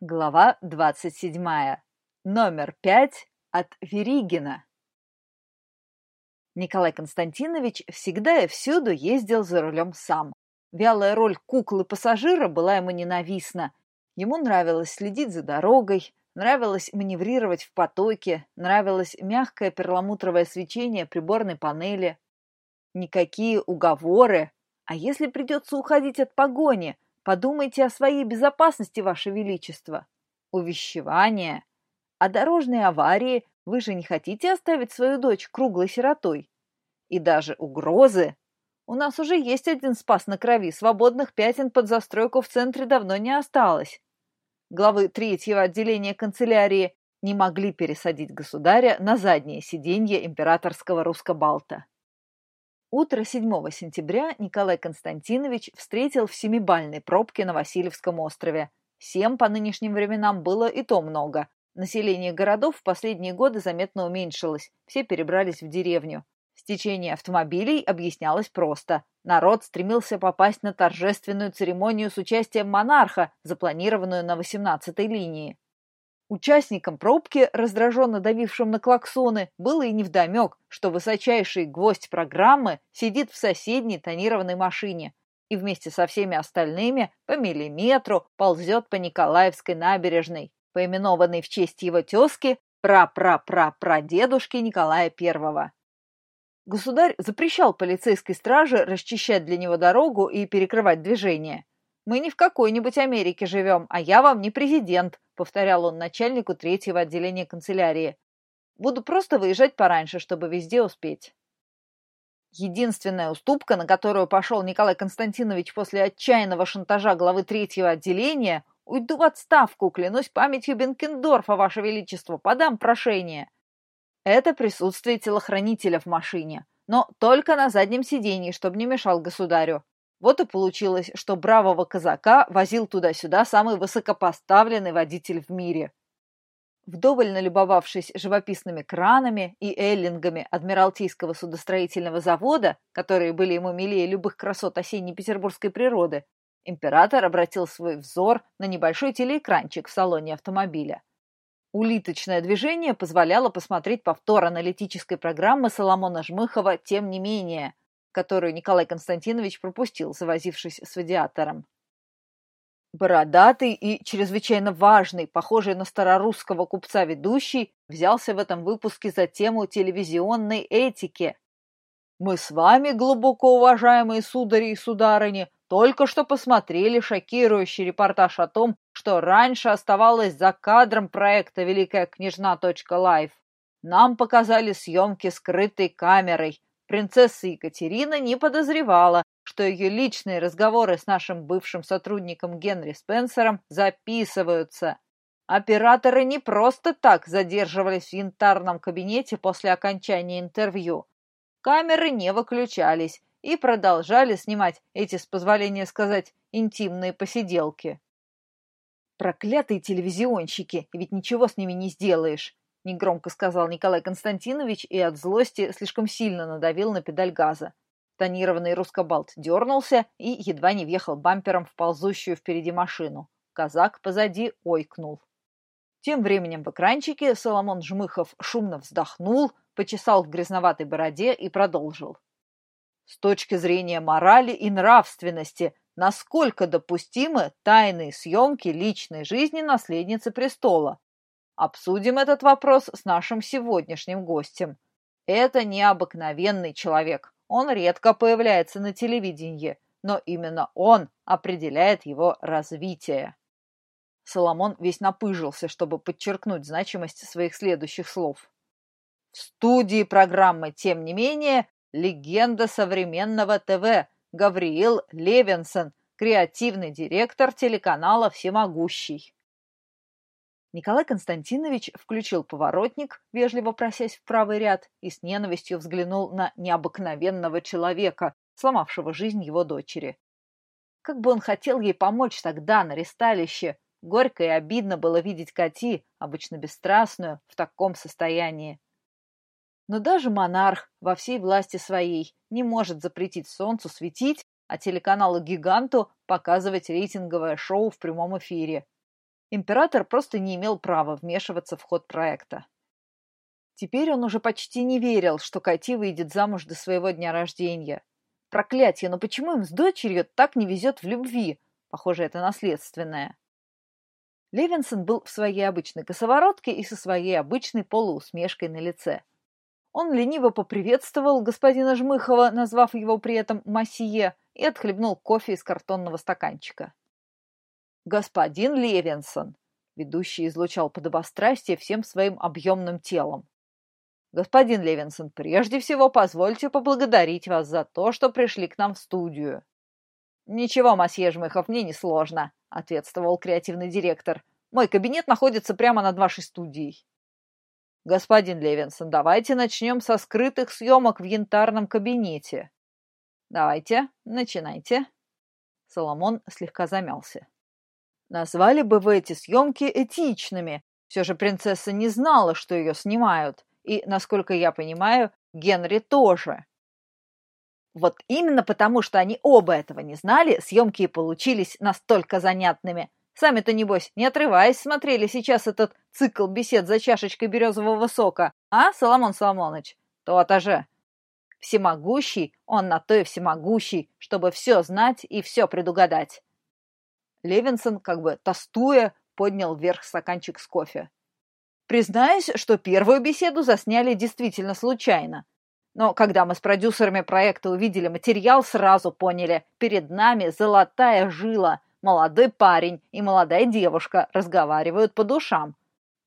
Глава 27. Номер 5 от Веригина. Николай Константинович всегда и всюду ездил за рулем сам. Вялая роль куклы-пассажира была ему ненавистна. Ему нравилось следить за дорогой, нравилось маневрировать в потоке, нравилось мягкое перламутровое свечение приборной панели. Никакие уговоры. А если придется уходить от погони – Подумайте о своей безопасности, Ваше Величество. Увещевание. А дорожные аварии вы же не хотите оставить свою дочь круглой сиротой? И даже угрозы. У нас уже есть один спас на крови, свободных пятен под застройку в центре давно не осталось. Главы третьего отделения канцелярии не могли пересадить государя на заднее сиденье императорского русскобалта. Утро 7 сентября Николай Константинович встретил в семибальной пробке на Васильевском острове. Семь по нынешним временам было и то много. Население городов в последние годы заметно уменьшилось, все перебрались в деревню. Стечение автомобилей объяснялось просто. Народ стремился попасть на торжественную церемонию с участием монарха, запланированную на 18-й линии. Участникам пробки, раздраженно давившим на клаксоны, было и невдомек, что высочайший гвоздь программы сидит в соседней тонированной машине и вместе со всеми остальными по миллиметру ползет по Николаевской набережной, поименованной в честь его тезки пра-пра-пра-прадедушки Николая I. Государь запрещал полицейской страже расчищать для него дорогу и перекрывать движение. «Мы не в какой-нибудь Америке живем, а я вам не президент», повторял он начальнику третьего отделения канцелярии. Буду просто выезжать пораньше, чтобы везде успеть. Единственная уступка, на которую пошел Николай Константинович после отчаянного шантажа главы третьего отделения, уйду в отставку, клянусь памятью Бенкендорфа, Ваше Величество, подам прошение. Это присутствие телохранителя в машине, но только на заднем сиденье, чтобы не мешал государю. Вот и получилось, что бравого казака возил туда-сюда самый высокопоставленный водитель в мире. Вдоволь налюбовавшись живописными кранами и эллингами Адмиралтейского судостроительного завода, которые были ему милее любых красот осенней петербургской природы, император обратил свой взор на небольшой телеэкранчик в салоне автомобиля. Улиточное движение позволяло посмотреть повтор аналитической программы Соломона Жмыхова «Тем не менее», которую Николай Константинович пропустил, завозившись с авиатором. Бородатый и чрезвычайно важный, похожий на старорусского купца ведущий, взялся в этом выпуске за тему телевизионной этики. Мы с вами, глубоко уважаемые судари и сударыни, только что посмотрели шокирующий репортаж о том, что раньше оставалось за кадром проекта «Великая княжна.лайф». Нам показали съемки скрытой камерой, Принцесса Екатерина не подозревала, что ее личные разговоры с нашим бывшим сотрудником Генри Спенсером записываются. Операторы не просто так задерживались в янтарном кабинете после окончания интервью. Камеры не выключались и продолжали снимать эти, с позволения сказать, интимные посиделки. Проклятые телевизионщики, ведь ничего с ними не сделаешь негромко сказал Николай Константинович и от злости слишком сильно надавил на педаль газа. Тонированный русскобалт дернулся и едва не въехал бампером в ползущую впереди машину. Казак позади ойкнул. Тем временем в экранчике Соломон Жмыхов шумно вздохнул, почесал в грязноватой бороде и продолжил. С точки зрения морали и нравственности, насколько допустимы тайные съемки личной жизни наследницы престола? Обсудим этот вопрос с нашим сегодняшним гостем. Это необыкновенный человек. Он редко появляется на телевидении, но именно он определяет его развитие. Соломон весь напыжился, чтобы подчеркнуть значимость своих следующих слов. В студии программы, тем не менее, легенда современного ТВ Гавриил Левинсон, креативный директор телеканала «Всемогущий». Николай Константинович включил поворотник, вежливо просясь в правый ряд, и с ненавистью взглянул на необыкновенного человека, сломавшего жизнь его дочери. Как бы он хотел ей помочь тогда, на ресталище. Горько и обидно было видеть Кати, обычно бесстрастную, в таком состоянии. Но даже монарх во всей власти своей не может запретить солнцу светить, а телеканалу-гиганту показывать рейтинговое шоу в прямом эфире. Император просто не имел права вмешиваться в ход проекта. Теперь он уже почти не верил, что Кати выйдет замуж до своего дня рождения. Проклятье, но почему им с дочерью так не везет в любви? Похоже, это наследственное. Левинсон был в своей обычной косоворотке и со своей обычной полуусмешкой на лице. Он лениво поприветствовал господина Жмыхова, назвав его при этом «Массие», и отхлебнул кофе из картонного стаканчика. «Господин Левинсон!» Ведущий излучал подобострастие всем своим объемным телом. «Господин Левинсон, прежде всего позвольте поблагодарить вас за то, что пришли к нам в студию». «Ничего, масье Жмыхов, мне несложно», — ответствовал креативный директор. «Мой кабинет находится прямо над вашей студией». «Господин Левинсон, давайте начнем со скрытых съемок в янтарном кабинете». «Давайте, начинайте». Соломон слегка замялся. Назвали бы вы эти съемки этичными. Все же принцесса не знала, что ее снимают. И, насколько я понимаю, Генри тоже. Вот именно потому, что они оба этого не знали, съемки и получились настолько занятными. Сами-то, небось, не отрываясь, смотрели сейчас этот цикл бесед за чашечкой березового сока. А, Соломон Соломонович? То-то же. Всемогущий, он на то и всемогущий, чтобы все знать и все предугадать. Левинсон, как бы тостуя, поднял вверх стаканчик с кофе. Признаюсь, что первую беседу засняли действительно случайно. Но когда мы с продюсерами проекта увидели материал, сразу поняли, перед нами золотая жила. Молодой парень и молодая девушка разговаривают по душам.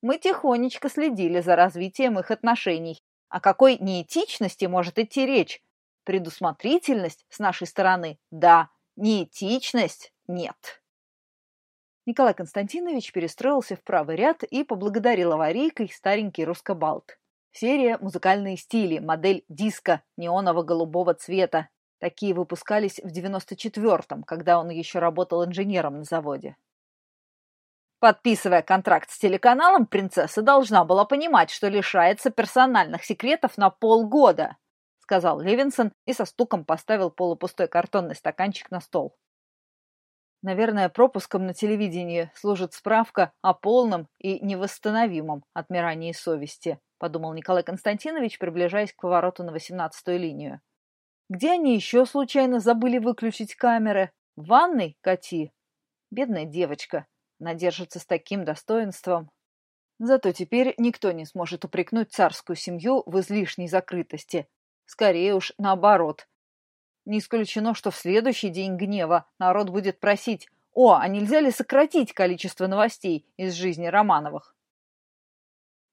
Мы тихонечко следили за развитием их отношений. О какой неэтичности может идти речь? Предусмотрительность с нашей стороны – да, неэтичность – нет. Николай Константинович перестроился в правый ряд и поблагодарил аварийкой старенький русскобалт. Серия «Музыкальные стили», модель диска неоново-голубого цвета. Такие выпускались в 94-м, когда он еще работал инженером на заводе. Подписывая контракт с телеканалом, принцесса должна была понимать, что лишается персональных секретов на полгода, сказал Левинсон и со стуком поставил полупустой картонный стаканчик на стол. Наверное, пропуском на телевидении служит справка о полном и невосстановимом отмирании совести, подумал Николай Константинович, приближаясь к повороту на восемнадцатую линию. Где они еще случайно забыли выключить камеры? В ванной, Кати? Бедная девочка. Она держится с таким достоинством. Зато теперь никто не сможет упрекнуть царскую семью в излишней закрытости. Скорее уж наоборот. Не исключено, что в следующий день гнева народ будет просить «О, а нельзя ли сократить количество новостей из жизни Романовых?»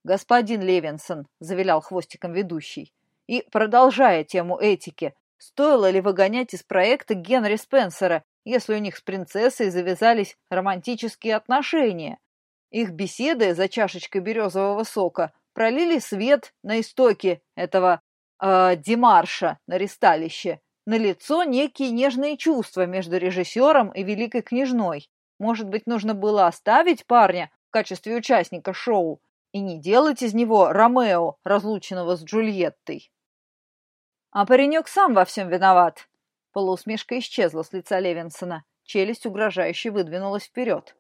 «Господин Левинсон», — завилял хвостиком ведущий, и, продолжая тему этики, стоило ли выгонять из проекта Генри Спенсера, если у них с принцессой завязались романтические отношения? Их беседы за чашечкой березового сока пролили свет на истоки этого э, демарша на ристалище, налицо некие нежные чувства между режиссером и великой княжной. Может быть, нужно было оставить парня в качестве участника шоу и не делать из него Ромео, разлученного с Джульеттой. А паренек сам во всем виноват. Полуусмешка исчезла с лица Левинсона. Челюсть угрожающе выдвинулась вперед.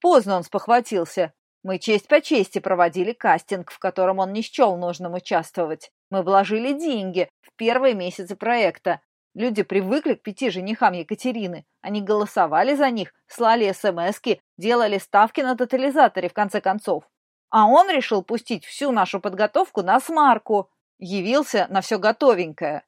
Поздно он спохватился. Мы честь по чести проводили кастинг, в котором он не счел нужным участвовать. Мы вложили деньги в первые месяцы проекта. Люди привыкли к пяти женихам Екатерины. Они голосовали за них, слали смски, делали ставки на тотализаторе, в конце концов. А он решил пустить всю нашу подготовку на смарку. Явился на все готовенькое.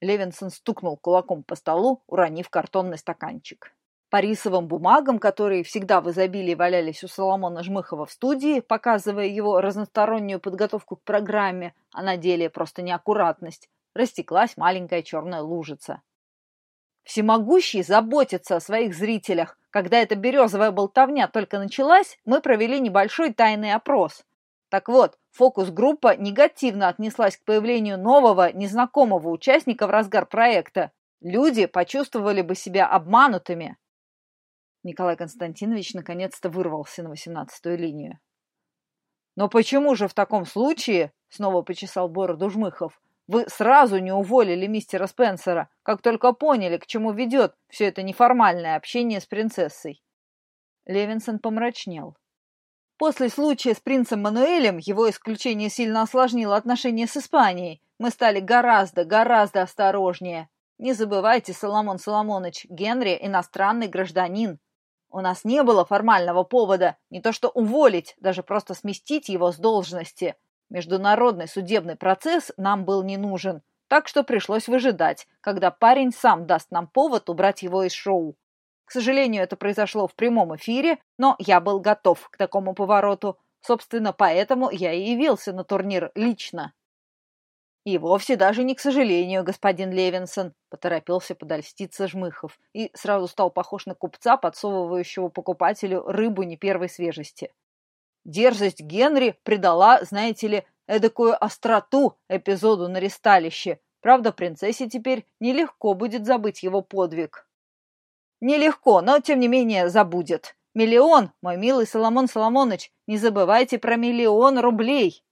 Левинсон стукнул кулаком по столу, уронив картонный стаканчик. По рисовым бумагам, которые всегда в изобилии валялись у Соломона Жмыхова в студии, показывая его разностороннюю подготовку к программе, а на деле просто неаккуратность, растеклась маленькая черная лужица. Всемогущий заботится о своих зрителях. Когда эта березовая болтовня только началась, мы провели небольшой тайный опрос. Так вот, фокус-группа негативно отнеслась к появлению нового, незнакомого участника в разгар проекта. Люди почувствовали бы себя обманутыми. Николай Константинович наконец-то вырвался на восемнадцатую линию. «Но почему же в таком случае, — снова почесал бороду Жмыхов, — вы сразу не уволили мистера Спенсера, как только поняли, к чему ведет все это неформальное общение с принцессой?» Левинсон помрачнел. После случая с принцем Мануэлем его исключение сильно осложнило отношения с Испанией. Мы стали гораздо, гораздо осторожнее. Не забывайте, Соломон Соломонович, Генри – иностранный гражданин. У нас не было формального повода не то что уволить, даже просто сместить его с должности. Международный судебный процесс нам был не нужен, так что пришлось выжидать, когда парень сам даст нам повод убрать его из шоу. К сожалению, это произошло в прямом эфире, но я был готов к такому повороту. Собственно, поэтому я и явился на турнир лично. «И вовсе даже не к сожалению, господин Левинсон», — поторопился подольститься Жмыхов и сразу стал похож на купца, подсовывающего покупателю рыбу не первой свежести. Дерзость Генри придала, знаете ли, эдакую остроту эпизоду на ресталище. Правда, принцессе теперь нелегко будет забыть его подвиг. Нелегко, но, тем не менее, забудет. Миллион, мой милый Соломон Соломонович, не забывайте про миллион рублей.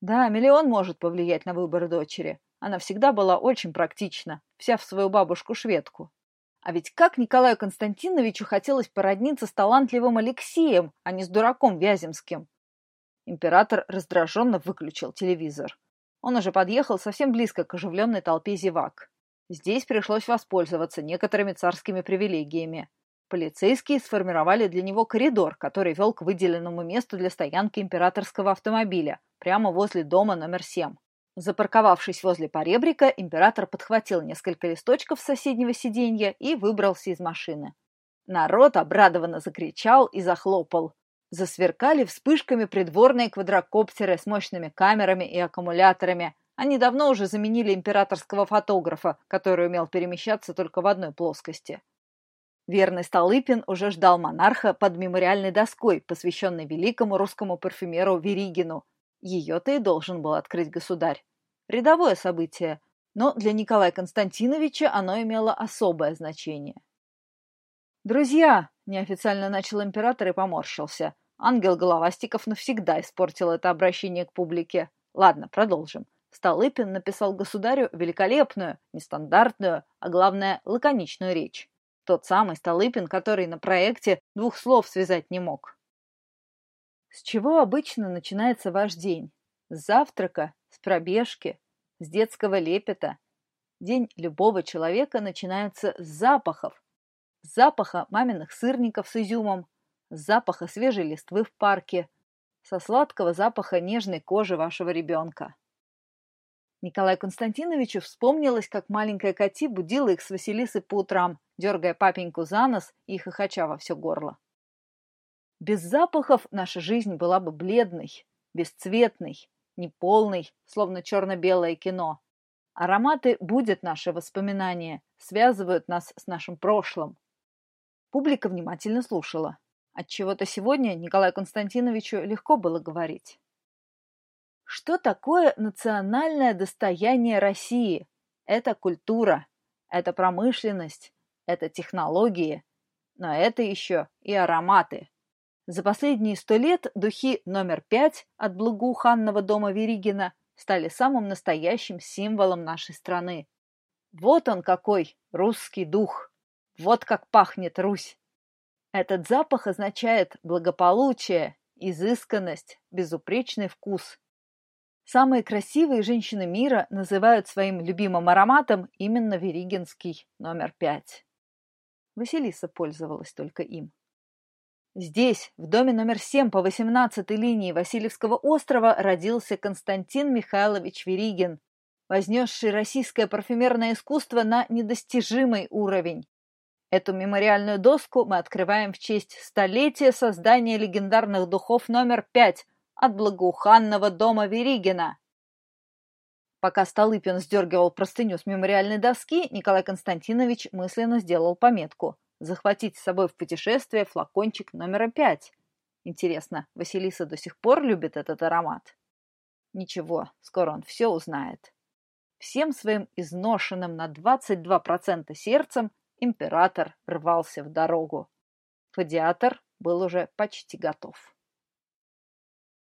Да, миллион может повлиять на выбор дочери. Она всегда была очень практична, вся в свою бабушку-шведку. А ведь как Николаю Константиновичу хотелось породниться с талантливым Алексеем, а не с дураком Вяземским. Император раздраженно выключил телевизор. Он уже подъехал совсем близко к оживленной толпе зевак. Здесь пришлось воспользоваться некоторыми царскими привилегиями. Полицейские сформировали для него коридор, который вел к выделенному месту для стоянки императорского автомобиля, прямо возле дома номер 7. Запарковавшись возле поребрика, император подхватил несколько листочков с соседнего сиденья и выбрался из машины. Народ обрадованно закричал и захлопал. Засверкали вспышками придворные квадрокоптеры с мощными камерами и аккумуляторами. Они давно уже заменили императорского фотографа, который умел перемещаться только в одной плоскости. Верный Столыпин уже ждал монарха под мемориальной доской, посвященной великому русскому парфюмеру Веригину. Ее-то и должен был открыть государь. Рядовое событие, но для Николая Константиновича оно имело особое значение. «Друзья!» – неофициально начал император и поморщился. Ангел Головастиков навсегда испортил это обращение к публике. Ладно, продолжим. Столыпин написал государю великолепную, нестандартную, а главное, лаконичную речь. Тот самый Столыпин, который на проекте двух слов связать не мог. С чего обычно начинается ваш день? С завтрака, с пробежки, с детского лепета. День любого человека начинается с запахов. С запаха маминых сырников с изюмом, с запаха свежей листвы в парке, со сладкого запаха нежной кожи вашего ребенка. Николаю Константиновичу вспомнилось, как маленькая Кати будила их с Василисой по утрам, дергая папеньку за нос и хохоча во все горло. Без запахов наша жизнь была бы бледной, бесцветной, неполной, словно черно-белое кино. Ароматы будут наши воспоминания, связывают нас с нашим прошлым. Публика внимательно слушала. Отчего-то сегодня Николаю Константиновичу легко было говорить. Что такое национальное достояние России? Это культура, это промышленность, это технологии, но это еще и ароматы. За последние сто лет духи номер пять от благоуханного дома Веригина стали самым настоящим символом нашей страны. Вот он какой, русский дух! Вот как пахнет Русь! Этот запах означает благополучие, изысканность, безупречный вкус. Самые красивые женщины мира называют своим любимым ароматом именно Веригинский номер пять. Василиса пользовалась только им. Здесь, в доме номер 7 по 18 линии Васильевского острова, родился Константин Михайлович Веригин, вознесший российское парфюмерное искусство на недостижимый уровень. Эту мемориальную доску мы открываем в честь столетия создания легендарных духов номер 5 от благоуханного дома Веригина. Пока Столыпин сдергивал простыню с мемориальной доски, Николай Константинович мысленно сделал пометку захватить с собой в путешествие флакончик номера пять. Интересно, Василиса до сих пор любит этот аромат? Ничего, скоро он все узнает. Всем своим изношенным на 22% сердцем император рвался в дорогу. Фадиатор был уже почти готов.